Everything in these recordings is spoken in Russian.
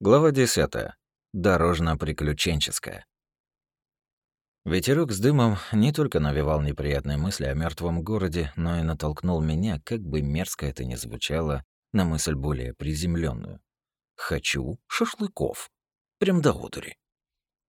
Глава 10. Дорожно-приключенческая. Ветерок с дымом не только навевал неприятные мысли о мертвом городе, но и натолкнул меня, как бы мерзко это ни звучало, на мысль более приземленную. Хочу шашлыков. Прям до одури.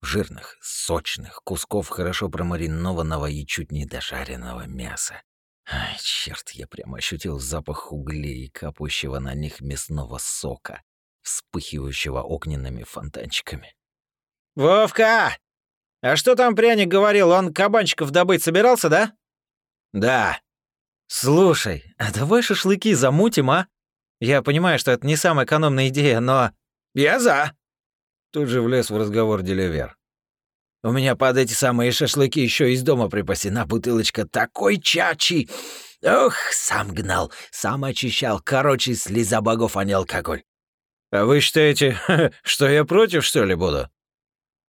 Жирных, сочных кусков хорошо промаринованного и чуть не дожаренного мяса. Ай, черт, я прямо ощутил запах углей и капающего на них мясного сока вспыхивающего огненными фонтанчиками. «Вовка! А что там пряник говорил? Он кабанчиков добыть собирался, да?» «Да». «Слушай, а давай шашлыки замутим, а? Я понимаю, что это не самая экономная идея, но...» «Я за!» Тут же влез в разговор Делевер. «У меня под эти самые шашлыки еще из дома припасена бутылочка такой чачи. Ох, сам гнал, сам очищал. Короче, слеза богов, а не алкоголь. «А вы считаете, что я против, что ли, буду?»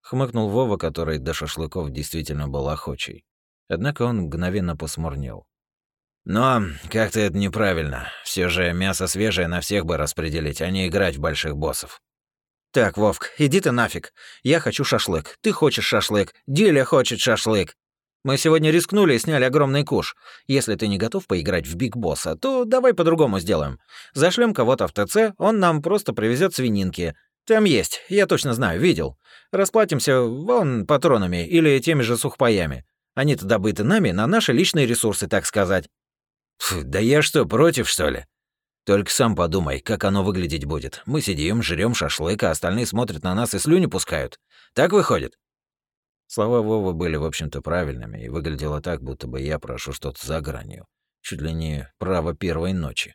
Хмыкнул Вова, который до шашлыков действительно был охочий. Однако он мгновенно посмурнел. «Но как-то это неправильно. Все же мясо свежее на всех бы распределить, а не играть в больших боссов». «Так, Вовк, иди ты нафиг. Я хочу шашлык. Ты хочешь шашлык. Диля хочет шашлык. Мы сегодня рискнули и сняли огромный куш. Если ты не готов поиграть в Биг Босса, то давай по-другому сделаем. Зашлем кого-то в ТЦ, он нам просто привезет свининки. Там есть, я точно знаю, видел. Расплатимся вон патронами или теми же сухпаями. Они-то добыты нами на наши личные ресурсы, так сказать. Фу, да я что, против, что ли? Только сам подумай, как оно выглядеть будет. Мы сидим, жрем шашлык, а остальные смотрят на нас и слюни пускают. Так выходит? Слова Вовы были, в общем-то, правильными, и выглядело так, будто бы я прошу что-то за гранью. Чуть ли не право первой ночи.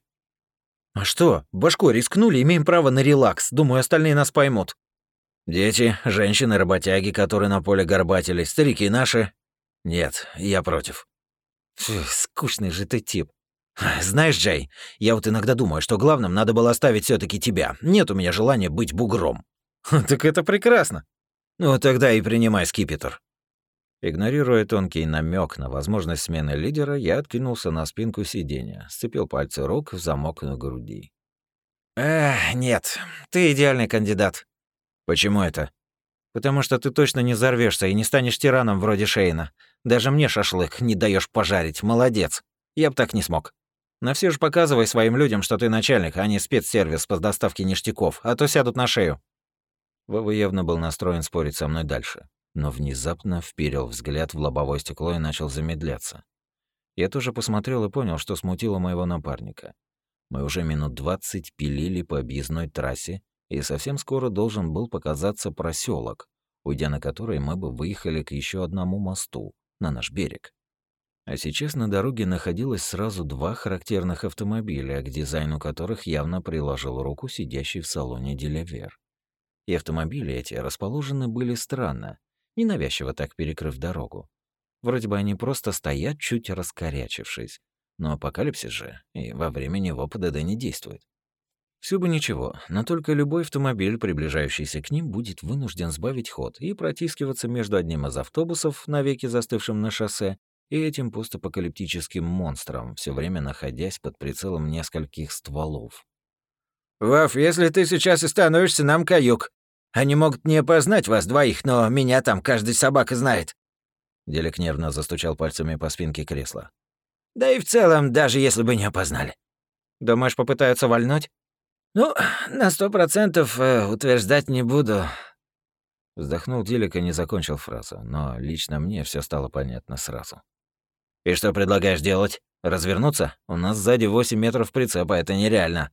«А что? Башко, рискнули, имеем право на релакс. Думаю, остальные нас поймут». «Дети, женщины, работяги, которые на поле горбатились, старики наши?» «Нет, я против». Фу, скучный же ты тип. Знаешь, Джей, я вот иногда думаю, что главным надо было оставить все таки тебя. Нет у меня желания быть бугром. Так это прекрасно. Ну, тогда и принимай скипетр. Игнорируя тонкий намек на возможность смены лидера, я откинулся на спинку сиденья, сцепил пальцы рук в замок на груди. Эх, нет, ты идеальный кандидат. Почему это? Потому что ты точно не взорвешься и не станешь тираном вроде Шейна. Даже мне шашлык не даешь пожарить, молодец. Я бы так не смог. Но все же показывай своим людям, что ты начальник, а не спецсервис по доставке ништяков, а то сядут на шею. Вова явно был настроен спорить со мной дальше, но внезапно вперил взгляд в лобовое стекло и начал замедляться. Я тоже посмотрел и понял, что смутило моего напарника. Мы уже минут двадцать пилили по объездной трассе, и совсем скоро должен был показаться проселок, уйдя на который мы бы выехали к еще одному мосту на наш берег. А сейчас на дороге находилось сразу два характерных автомобиля, к дизайну которых явно приложил руку сидящий в салоне Делявер. И автомобили эти расположены были странно, ненавязчиво так перекрыв дорогу. Вроде бы они просто стоят, чуть раскорячившись. Но апокалипсис же, и во время него ПДД не действует. Все бы ничего, но только любой автомобиль, приближающийся к ним, будет вынужден сбавить ход и протискиваться между одним из автобусов, навеки застывшим на шоссе, и этим постапокалиптическим монстром, все время находясь под прицелом нескольких стволов. «Ваф, если ты сейчас и становишься нам каюк, они могут не опознать вас двоих, но меня там каждый собака знает». Делик нервно застучал пальцами по спинке кресла. «Да и в целом, даже если бы не опознали». «Думаешь, попытаются вальнуть?» «Ну, на сто процентов э, утверждать не буду». Вздохнул Делик и не закончил фразу, но лично мне все стало понятно сразу. «И что предлагаешь делать? Развернуться? У нас сзади 8 метров прицепа, это нереально».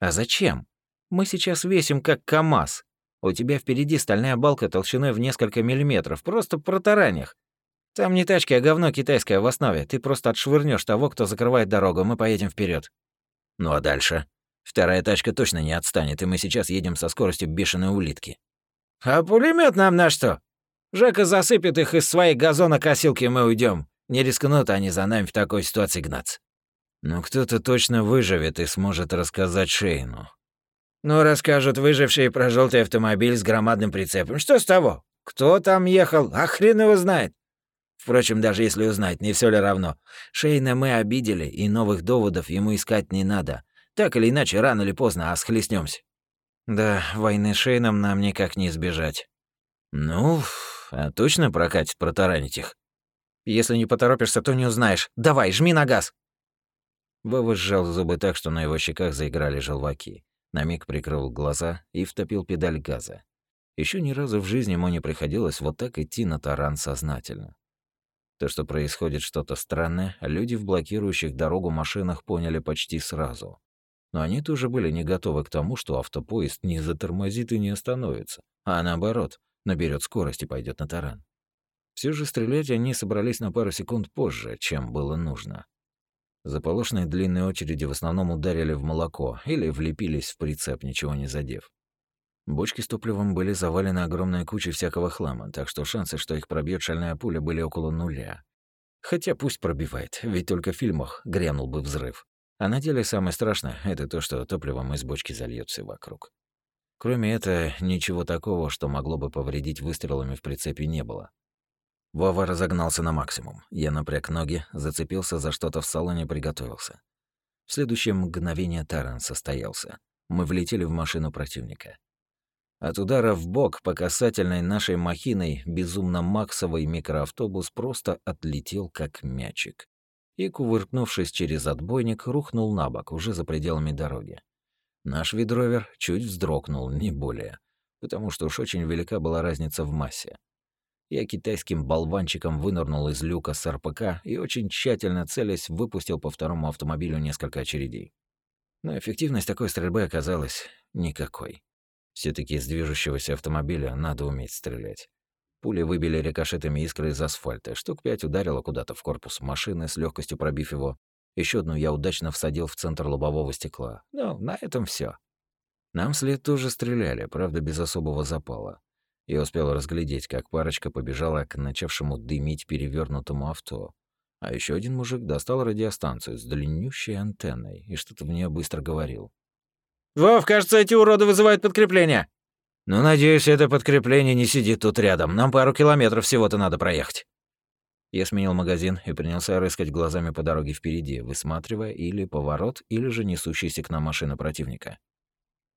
«А зачем? Мы сейчас весим как КАМАЗ. У тебя впереди стальная балка толщиной в несколько миллиметров, просто протаранях. Там не тачки, а говно китайское в основе. Ты просто отшвырнешь того, кто закрывает дорогу, мы поедем вперед. Ну а дальше? Вторая тачка точно не отстанет, и мы сейчас едем со скоростью бешеной улитки. А пулемет нам на что? Жека засыпет их из своей газонокосилки, и мы уйдем. Не рискнут они за нами в такой ситуации гнаться. Но кто-то точно выживет и сможет рассказать Шейну. Ну, расскажут выжившие про желтый автомобиль с громадным прицепом. Что с того? Кто там ехал? А хрен его знает. Впрочем, даже если узнать, не все ли равно. Шейна мы обидели, и новых доводов ему искать не надо. Так или иначе, рано или поздно, а схлестнемся. Да, войны с Шейном нам никак не избежать. Ну, а точно прокатит протаранить их? Если не поторопишься, то не узнаешь. Давай, жми на газ. Вова сжал зубы так, что на его щеках заиграли желваки. На миг прикрыл глаза и втопил педаль газа. Еще ни разу в жизни ему не приходилось вот так идти на таран сознательно. То, что происходит что-то странное, люди в блокирующих дорогу машинах поняли почти сразу. Но они тоже были не готовы к тому, что автопоезд не затормозит и не остановится, а наоборот, наберет скорость и пойдет на таран. Все же стрелять они собрались на пару секунд позже, чем было нужно. Заполошенные длинные очереди в основном ударили в молоко или влепились в прицеп, ничего не задев. Бочки с топливом были завалены огромной кучей всякого хлама, так что шансы, что их пробьет шальная пуля, были около нуля. Хотя пусть пробивает, ведь только в фильмах грянул бы взрыв. А на деле самое страшное — это то, что топливом из бочки зальется вокруг. Кроме этого, ничего такого, что могло бы повредить выстрелами в прицепе, не было. Вова разогнался на максимум. Я напряг ноги, зацепился за что-то в салоне, приготовился. В следующее мгновение таран состоялся. Мы влетели в машину противника. От удара в бок по касательной нашей махиной безумно максовый микроавтобус просто отлетел как мячик. И, кувыркнувшись через отбойник, рухнул на бок, уже за пределами дороги. Наш ведровер чуть вздрогнул, не более, потому что уж очень велика была разница в массе. Я китайским болванчиком вынырнул из люка с РПК и очень тщательно целясь выпустил по второму автомобилю несколько очередей. Но эффективность такой стрельбы оказалась никакой. все таки из движущегося автомобиля надо уметь стрелять. Пули выбили рикошетами искры из асфальта. Штук пять ударило куда-то в корпус машины, с легкостью пробив его. Еще одну я удачно всадил в центр лобового стекла. Ну, на этом все. Нам вслед тоже стреляли, правда, без особого запала. Я успел разглядеть, как парочка побежала к начавшему дымить перевернутому авто. А еще один мужик достал радиостанцию с длиннющей антенной и что-то в нее быстро говорил. «Вов, кажется, эти уроды вызывают подкрепление!» «Ну, надеюсь, это подкрепление не сидит тут рядом. Нам пару километров всего-то надо проехать». Я сменил магазин и принялся рыскать глазами по дороге впереди, высматривая или поворот, или же несущийся к нам машина противника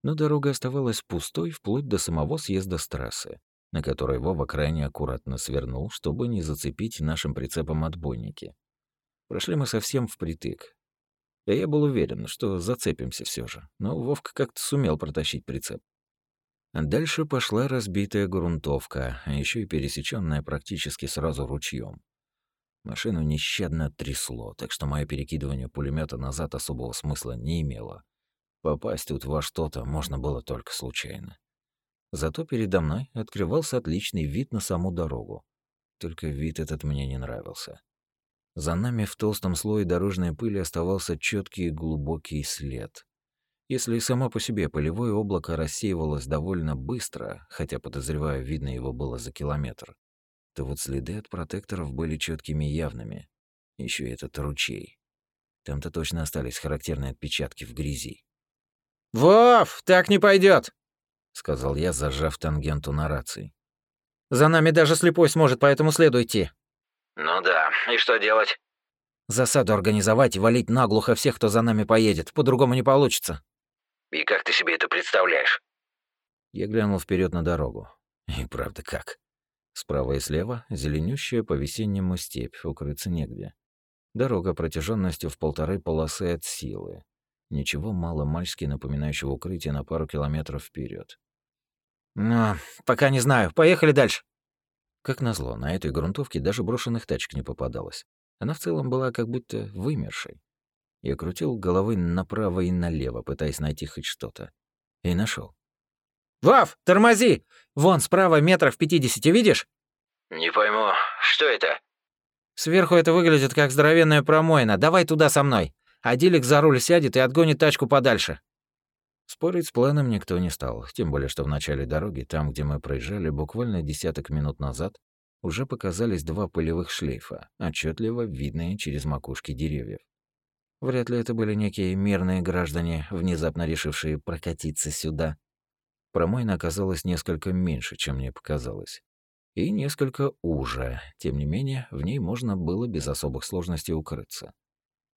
но дорога оставалась пустой вплоть до самого съезда с трассы, на которой Вова крайне аккуратно свернул, чтобы не зацепить нашим прицепом отбойники. Прошли мы совсем впритык. Да я был уверен, что зацепимся все же, но Вовка как-то сумел протащить прицеп. Дальше пошла разбитая грунтовка, а еще и пересеченная практически сразу ручьем. Машину нещадно трясло, так что мое перекидывание пулемета назад особого смысла не имело. Попасть тут во что-то можно было только случайно. Зато передо мной открывался отличный вид на саму дорогу. Только вид этот мне не нравился. За нами в толстом слое дорожной пыли оставался четкий и глубокий след. Если само по себе полевое облако рассеивалось довольно быстро, хотя, подозреваю, видно его было за километр, то вот следы от протекторов были четкими и явными. Еще этот ручей. Там-то точно остались характерные отпечатки в грязи. «Вов, так не пойдет, сказал я, зажав тангенту на рации. «За нами даже слепой сможет по этому следу идти». «Ну да, и что делать?» «Засаду организовать и валить наглухо всех, кто за нами поедет. По-другому не получится». «И как ты себе это представляешь?» Я глянул вперед на дорогу. И правда как. Справа и слева зеленющая по-весеннему степь, укрыться негде. Дорога протяженностью в полторы полосы от силы. Ничего мало-мальски напоминающего укрытие на пару километров вперед. «Ну, пока не знаю. Поехали дальше». Как назло, на этой грунтовке даже брошенных тачек не попадалось. Она в целом была как будто вымершей. Я крутил головой направо и налево, пытаясь найти хоть что-то. И нашел. «Вав, тормози! Вон, справа метров пятидесяти, видишь?» «Не пойму, что это?» «Сверху это выглядит как здоровенная промоина. Давай туда со мной а Дилик за руль сядет и отгонит тачку подальше. Спорить с планом никто не стал, тем более что в начале дороги, там, где мы проезжали буквально десяток минут назад, уже показались два пылевых шлейфа, отчетливо видные через макушки деревьев. Вряд ли это были некие мирные граждане, внезапно решившие прокатиться сюда. Промойна оказалась несколько меньше, чем мне показалось. И несколько уже. Тем не менее, в ней можно было без особых сложностей укрыться.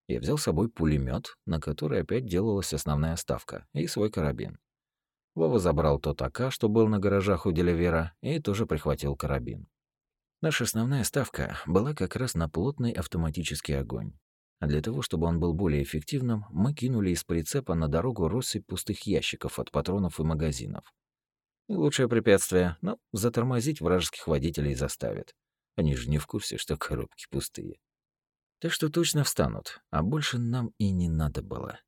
Я взял с собой пулемет, на который опять делалась основная ставка, и свой карабин. Вова забрал тот АК, что был на гаражах у Делевера, и тоже прихватил карабин. Наша основная ставка была как раз на плотный автоматический огонь. А для того, чтобы он был более эффективным, мы кинули из прицепа на дорогу россыпь пустых ящиков от патронов и магазинов. И лучшее препятствие, но затормозить вражеских водителей заставит. Они же не в курсе, что коробки пустые. Так что точно встанут, а больше нам и не надо было.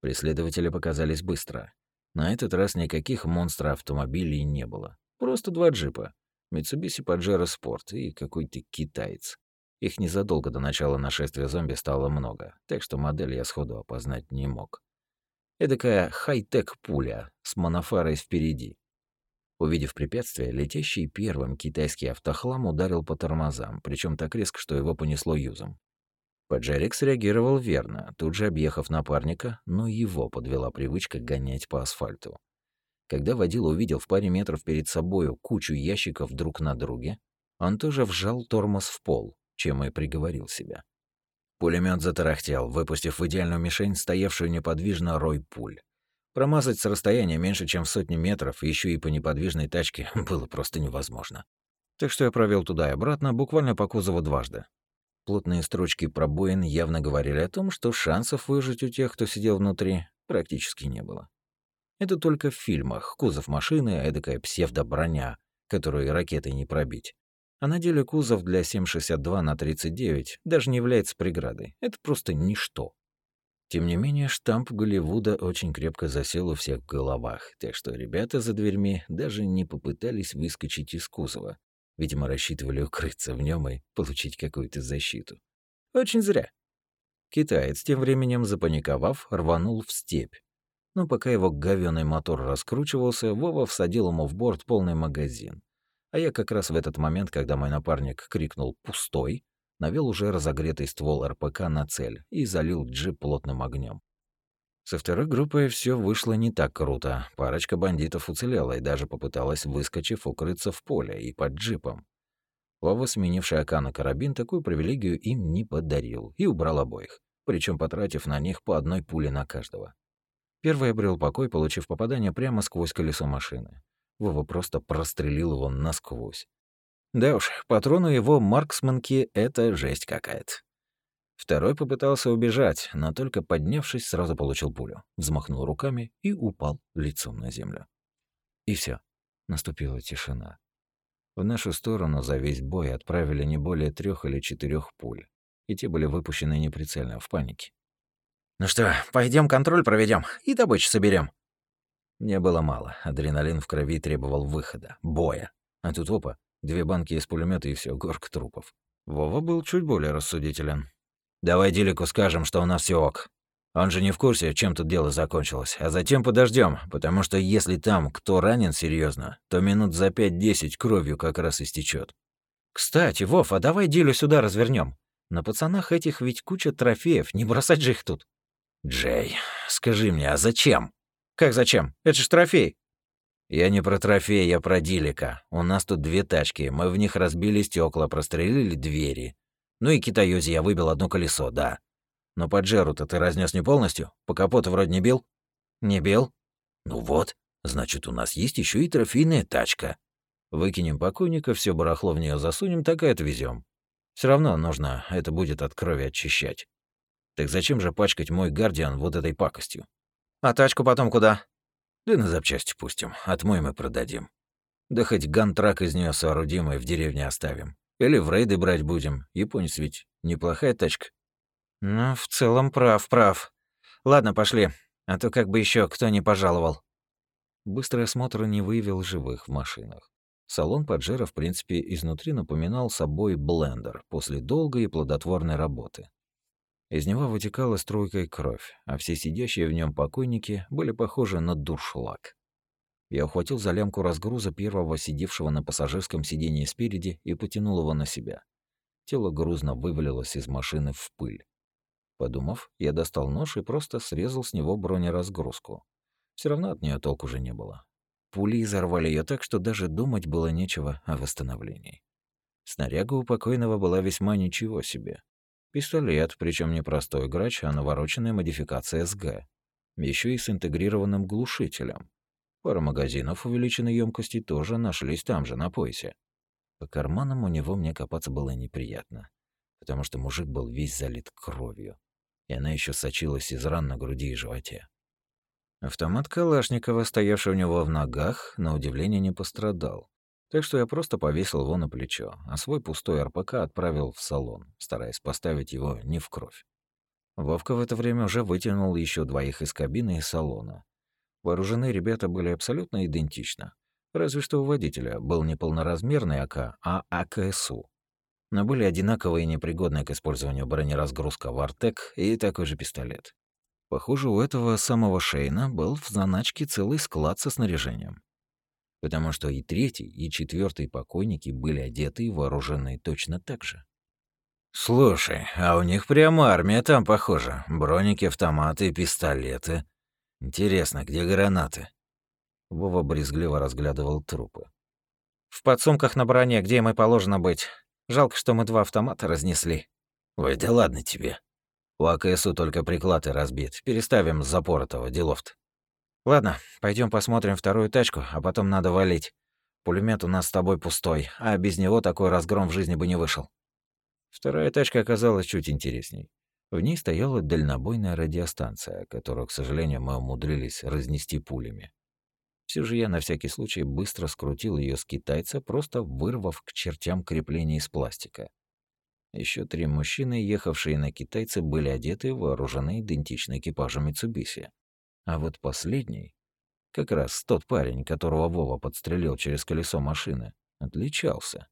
Преследователи показались быстро. На этот раз никаких монстра-автомобилей не было. Просто два джипа. Mitsubishi Pajero Sport и какой-то китаец. Их незадолго до начала нашествия зомби стало много, так что модель я сходу опознать не мог. Эдакая хай-тек пуля с монофарой впереди. Увидев препятствие, летящий первым китайский автохлам ударил по тормозам, причем так резко, что его понесло юзом. Паджерик реагировал верно, тут же объехав напарника, но его подвела привычка гонять по асфальту. Когда водила увидел в паре метров перед собою кучу ящиков друг на друге, он тоже вжал тормоз в пол, чем и приговорил себя. Пулемет затарахтел, выпустив в идеальную мишень стоявшую неподвижно рой пуль. Промазать с расстояния меньше, чем в сотни метров, еще и по неподвижной тачке, было просто невозможно. Так что я провел туда и обратно, буквально по кузову дважды. Плотные строчки пробоин явно говорили о том, что шансов выжить у тех, кто сидел внутри, практически не было. Это только в фильмах. Кузов машины — эдакая псевдоброня, которую ракетой не пробить. А на деле кузов для 7,62 на 39 даже не является преградой. Это просто ничто. Тем не менее, штамп Голливуда очень крепко засел у всех в головах, так что ребята за дверьми даже не попытались выскочить из кузова. Видимо, рассчитывали укрыться в нем и получить какую-то защиту. Очень зря. Китаец, тем временем запаниковав, рванул в степь. Но пока его говёный мотор раскручивался, Вова всадил ему в борт полный магазин. А я как раз в этот момент, когда мой напарник крикнул «пустой», навел уже разогретый ствол РПК на цель и залил джип плотным огнем. Со второй группой все вышло не так круто. Парочка бандитов уцелела и даже попыталась, выскочив, укрыться в поле и под джипом. Вова, сменивший АК на карабин, такую привилегию им не подарил и убрал обоих, причем потратив на них по одной пуле на каждого. Первый обрел покой, получив попадание прямо сквозь колесо машины. Вова просто прострелил его насквозь. Да уж, патрону его марксманки — это жесть какая-то. Второй попытался убежать, но только поднявшись, сразу получил пулю, взмахнул руками и упал лицом на землю. И все. Наступила тишина. В нашу сторону за весь бой отправили не более трех или четырех пуль, и те были выпущены неприцельно, в панике. «Ну что, пойдем контроль проведем и добычу соберем. Мне было мало. Адреналин в крови требовал выхода, боя. А тут опа, две банки из пулемета и все, горка трупов. Вова был чуть более рассудителен. «Давай Дилику скажем, что у нас все ок. Он же не в курсе, чем тут дело закончилось. А затем подождем, потому что если там кто ранен серьезно, то минут за пять-десять кровью как раз истечет. Кстати, Вов, а давай Дилю сюда развернем. На пацанах этих ведь куча трофеев, не бросать же их тут. Джей, скажи мне, а зачем? Как зачем? Это же трофей. Я не про трофей, я про Дилика. У нас тут две тачки, мы в них разбили стекла, прострелили двери. Ну и китаёзе я выбил одно колесо, да. Но по Джеру-то ты разнес не полностью? По капоту вроде не бил? Не бил? Ну вот, значит, у нас есть еще и трофейная тачка. Выкинем покойника, все барахло в нее засунем, так и отвезем. Все равно нужно это будет от крови очищать. Так зачем же пачкать мой гардиан вот этой пакостью? А тачку потом куда? Да на запчасти пустим, отмоем и продадим. Да хоть гантрак из нее соорудим и в деревне оставим. Или в рейды брать будем. Японец ведь неплохая тачка. Ну, в целом прав, прав. Ладно, пошли. А то как бы еще кто не пожаловал. Быстрый осмотр не выявил живых в машинах. Салон Паджеро, в принципе, изнутри напоминал собой блендер после долгой и плодотворной работы. Из него вытекала струйкой кровь, а все сидящие в нем покойники были похожи на дуршлаг. Я ухватил за лямку разгруза первого сидевшего на пассажирском сиденье спереди и потянул его на себя. Тело грузно вывалилось из машины в пыль. Подумав, я достал нож и просто срезал с него бронеразгрузку. Все равно от нее толку уже не было. Пули изорвали ее так, что даже думать было нечего о восстановлении. Снаряга у покойного была весьма ничего себе. Пистолет, причем не простой грач, а навороченная модификация СГ. Еще и с интегрированным глушителем. Пара магазинов увеличенной емкости тоже нашлись там же, на поясе. По карманам у него мне копаться было неприятно, потому что мужик был весь залит кровью, и она еще сочилась из ран на груди и животе. Автомат Калашникова, стоявший у него в ногах, на удивление не пострадал. Так что я просто повесил его на плечо, а свой пустой РПК отправил в салон, стараясь поставить его не в кровь. Вовка в это время уже вытянул еще двоих из кабины и салона. Вооружены ребята были абсолютно идентично. Разве что у водителя был не полноразмерный АК, а АКСУ. Но были одинаковые непригодные к использованию бронеразгрузка Вартек и такой же пистолет. Похоже, у этого самого Шейна был в заначке целый склад со снаряжением. Потому что и третий, и четвертый покойники были одеты и вооружены точно так же. «Слушай, а у них прямо армия там, похоже. Броники, автоматы, пистолеты. Интересно, где гранаты?» Вова брезгливо разглядывал трупы. «В подсумках на броне, где им и положено быть. Жалко, что мы два автомата разнесли». «Ой, да ладно тебе. У АКСУ только приклад и разбит. Переставим с запоротого, делов-то. Ладно, пойдем посмотрим вторую тачку, а потом надо валить. Пулемет у нас с тобой пустой, а без него такой разгром в жизни бы не вышел. Вторая тачка оказалась чуть интересней. В ней стояла дальнобойная радиостанция, которую, к сожалению, мы умудрились разнести пулями. Все же я на всякий случай быстро скрутил ее с китайца, просто вырвав к чертям крепление из пластика. Еще три мужчины, ехавшие на китайце, были одеты и вооружены идентично экипажу Митсубиси. А вот последний, как раз тот парень, которого Вова подстрелил через колесо машины, отличался.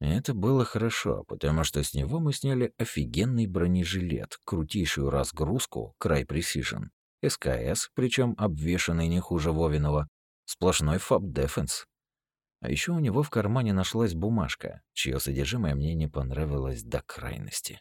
Это было хорошо, потому что с него мы сняли офигенный бронежилет, крутейшую разгрузку, край Precision, СКС, причем обвешанный не хуже Вовиного, сплошной фаб Defense. А еще у него в кармане нашлась бумажка, чье содержимое мне не понравилось до крайности.